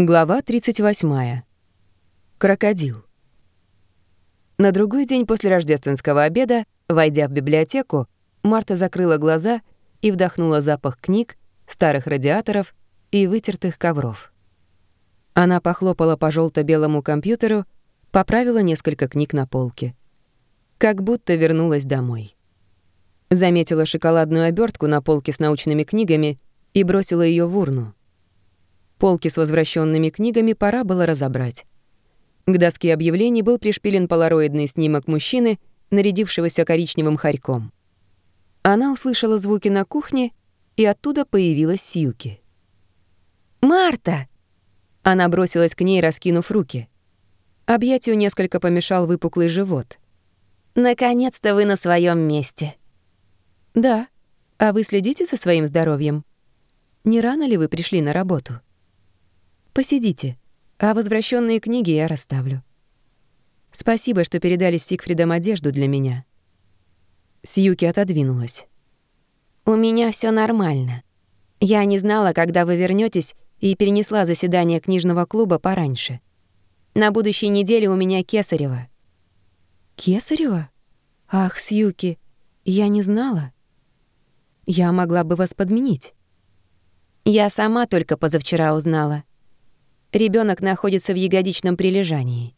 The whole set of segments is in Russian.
Глава 38. Крокодил. На другой день после рождественского обеда, войдя в библиотеку, Марта закрыла глаза и вдохнула запах книг, старых радиаторов и вытертых ковров. Она похлопала по желто белому компьютеру, поправила несколько книг на полке. Как будто вернулась домой. Заметила шоколадную обертку на полке с научными книгами и бросила ее в урну. Полки с возвращенными книгами пора было разобрать. К доске объявлений был пришпилен полароидный снимок мужчины, нарядившегося коричневым хорьком. Она услышала звуки на кухне, и оттуда появилась Сьюки. «Марта!» Она бросилась к ней, раскинув руки. Объятию несколько помешал выпуклый живот. «Наконец-то вы на своем месте». «Да. А вы следите за своим здоровьем? Не рано ли вы пришли на работу?» Посидите, а возвращенные книги я расставлю. Спасибо, что передали Сигфридам одежду для меня. Сьюки отодвинулась. У меня все нормально. Я не знала, когда вы вернетесь, и перенесла заседание книжного клуба пораньше. На будущей неделе у меня Кесарева. Кесарева? Ах, Сьюки, я не знала. Я могла бы вас подменить. Я сама только позавчера узнала. Ребенок находится в ягодичном прилежании.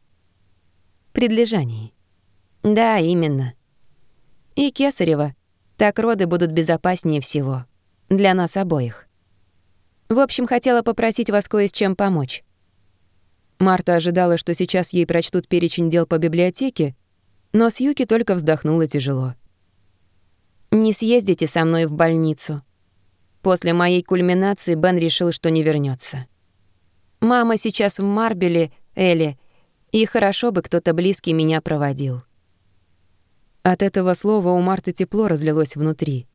Предлежании. Да, именно. И Кесарева. Так роды будут безопаснее всего. Для нас обоих. В общем, хотела попросить вас кое с чем помочь. Марта ожидала, что сейчас ей прочтут перечень дел по библиотеке, но Сьюки только вздохнула тяжело. «Не съездите со мной в больницу. После моей кульминации Бен решил, что не вернется. Мама сейчас в Марбеле, Элли, и хорошо бы кто-то близкий меня проводил». От этого слова у Марты тепло разлилось внутри.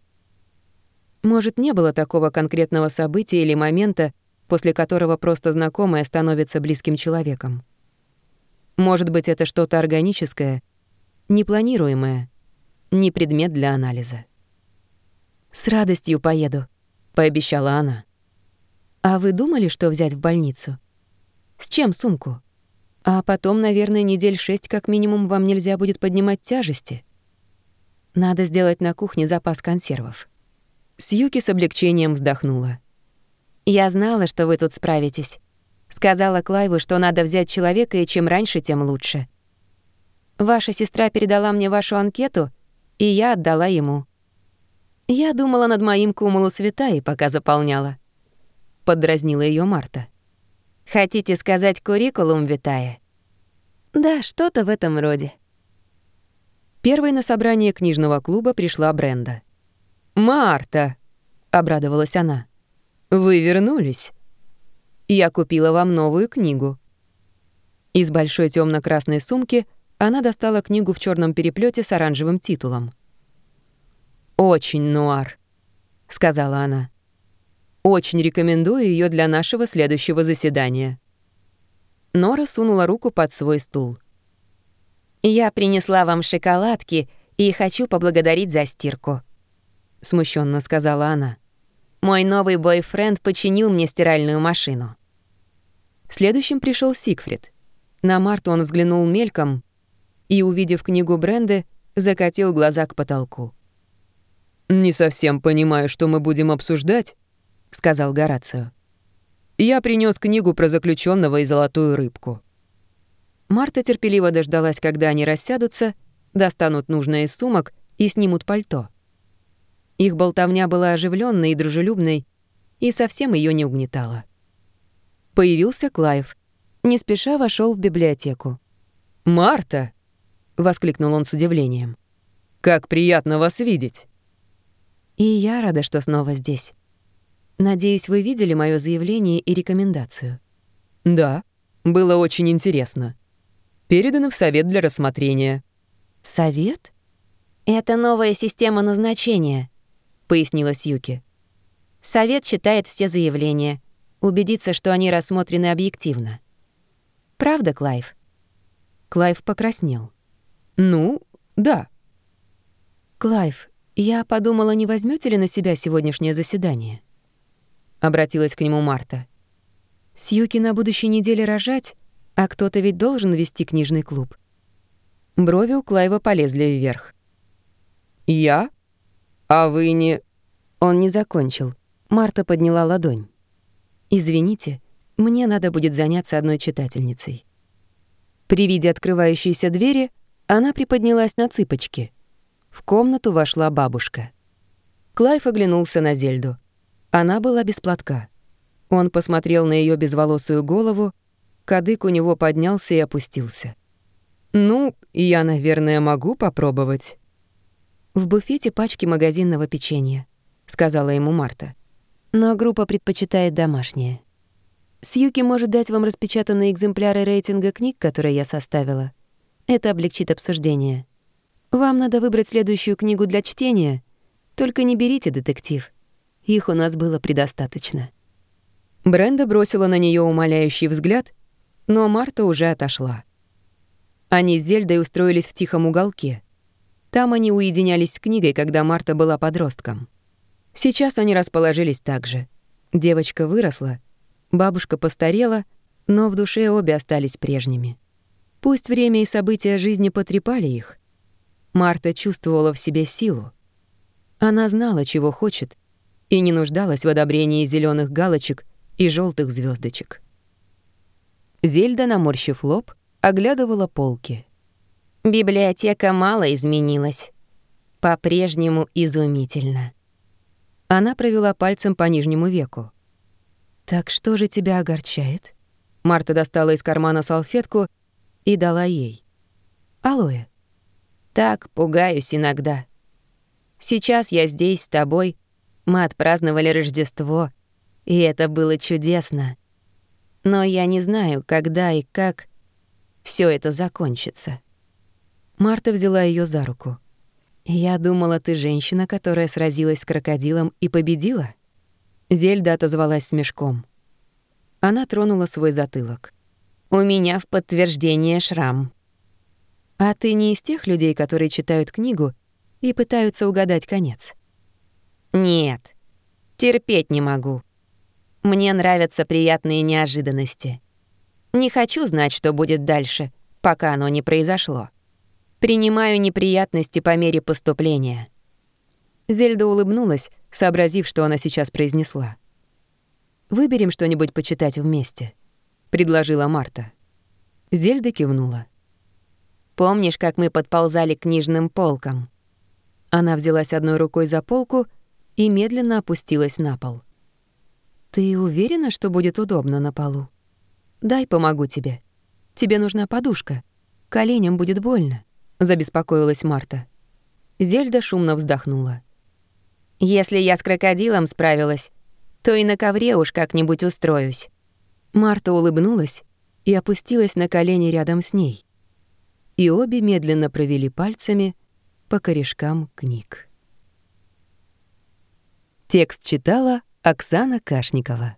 Может, не было такого конкретного события или момента, после которого просто знакомая становится близким человеком. Может быть, это что-то органическое, непланируемое, не предмет для анализа. «С радостью поеду», — пообещала она. «А вы думали, что взять в больницу? С чем сумку? А потом, наверное, недель шесть как минимум вам нельзя будет поднимать тяжести. Надо сделать на кухне запас консервов». Сьюки с облегчением вздохнула. «Я знала, что вы тут справитесь. Сказала Клайву, что надо взять человека, и чем раньше, тем лучше. Ваша сестра передала мне вашу анкету, и я отдала ему. Я думала над моим кумулус витаи, пока заполняла поддразнила ее Марта. Хотите сказать куррикулум витая? Да, что-то в этом роде. Первой на собрание книжного клуба пришла Бренда. «Марта!» — обрадовалась она. «Вы вернулись. Я купила вам новую книгу». Из большой темно красной сумки она достала книгу в черном переплете с оранжевым титулом. «Очень нуар», — сказала она. Очень рекомендую ее для нашего следующего заседания». Нора сунула руку под свой стул. «Я принесла вам шоколадки и хочу поблагодарить за стирку», — смущенно сказала она. «Мой новый бойфренд починил мне стиральную машину». Следующим пришел Сигфрид. На Марту он взглянул мельком и, увидев книгу Бренды, закатил глаза к потолку. «Не совсем понимаю, что мы будем обсуждать», сказал Горацио. «Я принес книгу про заключенного и золотую рыбку». Марта терпеливо дождалась, когда они рассядутся, достанут нужное из сумок и снимут пальто. Их болтовня была оживленной и дружелюбной, и совсем ее не угнетала. Появился Клайв. Не спеша вошел в библиотеку. «Марта!» — воскликнул он с удивлением. «Как приятно вас видеть!» «И я рада, что снова здесь», Надеюсь, вы видели мое заявление и рекомендацию. Да, было очень интересно. Передано в совет для рассмотрения. Совет? Это новая система назначения, пояснила Сьюки. Совет читает все заявления, убедится, что они рассмотрены объективно. Правда, Клайв? Клайв покраснел. Ну, да. Клайв, я подумала, не возьмете ли на себя сегодняшнее заседание? Обратилась к нему Марта. Сьюки на будущей неделе рожать, а кто-то ведь должен вести книжный клуб. Брови у Клайва полезли вверх. «Я? А вы не...» Он не закончил. Марта подняла ладонь. «Извините, мне надо будет заняться одной читательницей». При виде открывающейся двери она приподнялась на цыпочки. В комнату вошла бабушка. Клайв оглянулся на Зельду. Она была без платка. Он посмотрел на ее безволосую голову, кадык у него поднялся и опустился. «Ну, я, наверное, могу попробовать». «В буфете пачки магазинного печенья», — сказала ему Марта. «Но группа предпочитает домашнее». Сьюки может дать вам распечатанные экземпляры рейтинга книг, которые я составила. Это облегчит обсуждение. Вам надо выбрать следующую книгу для чтения. Только не берите детектив. Их у нас было предостаточно». Бренда бросила на нее умоляющий взгляд, но Марта уже отошла. Они с Зельдой устроились в тихом уголке. Там они уединялись с книгой, когда Марта была подростком. Сейчас они расположились так же. Девочка выросла, Бабушка постарела, но в душе обе остались прежними. Пусть время и события жизни потрепали их. Марта чувствовала в себе силу. Она знала, чего хочет, и не нуждалась в одобрении зеленых галочек и желтых звездочек. Зельда, наморщив лоб, оглядывала полки. Библиотека мало изменилась. По-прежнему изумительно. Она провела пальцем по нижнему веку. «Так что же тебя огорчает?» Марта достала из кармана салфетку и дала ей. «Алоэ». «Так пугаюсь иногда. Сейчас я здесь с тобой. Мы отпраздновали Рождество, и это было чудесно. Но я не знаю, когда и как все это закончится». Марта взяла ее за руку. «Я думала, ты женщина, которая сразилась с крокодилом и победила?» Зельда отозвалась с мешком. Она тронула свой затылок. «У меня в подтверждение шрам». «А ты не из тех людей, которые читают книгу и пытаются угадать конец?» «Нет, терпеть не могу. Мне нравятся приятные неожиданности. Не хочу знать, что будет дальше, пока оно не произошло. Принимаю неприятности по мере поступления». Зельда улыбнулась, сообразив, что она сейчас произнесла. «Выберем что-нибудь почитать вместе», — предложила Марта. Зельда кивнула. «Помнишь, как мы подползали к книжным полкам?» Она взялась одной рукой за полку и медленно опустилась на пол. «Ты уверена, что будет удобно на полу? Дай помогу тебе. Тебе нужна подушка. Коленям будет больно», — забеспокоилась Марта. Зельда шумно вздохнула. Если я с крокодилом справилась, то и на ковре уж как-нибудь устроюсь». Марта улыбнулась и опустилась на колени рядом с ней. И обе медленно провели пальцами по корешкам книг. Текст читала Оксана Кашникова.